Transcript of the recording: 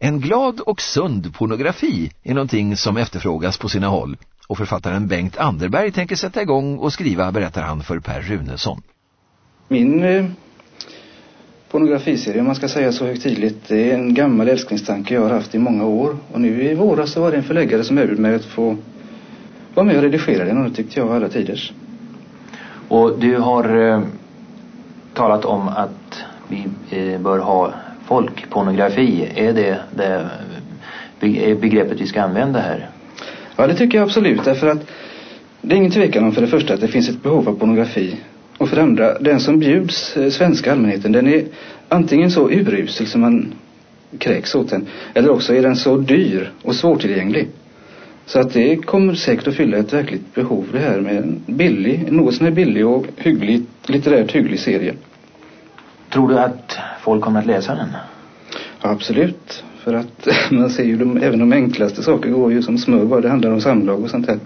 En glad och sund pornografi är någonting som efterfrågas på sina håll och författaren Bengt Anderberg tänker sätta igång och skriva, berättar han för Per Runesson. Min eh, pornografiserie, om man ska säga så högtidligt, det är en gammal älsklingstanke jag har haft i många år. Och nu i våras så var det en förläggare som erbjöd mig att få vara med och redigera den och det tyckte jag var alla tiders. Och du har eh, talat om att vi eh, bör ha folkpornografi. Är det det begreppet vi ska använda här? Ja, det tycker jag absolut. Därför att det är ingen tvekan om för det första att det finns ett behov av pornografi. Och för det andra, den som bjuds eh, svenska allmänheten, den är antingen så urusel som man kräks åt den. Eller också är den så dyr och svårtillgänglig. Så att det kommer säkert att fylla ett verkligt behov det här med en billig, något som är billig och hygglig, litterärt hygglig serie. Tror du att folk kommer att läsa den? Ja, absolut. För att man ser ju de, även de enklaste saker går ju som smör bara det handlar om samlag och sånt här.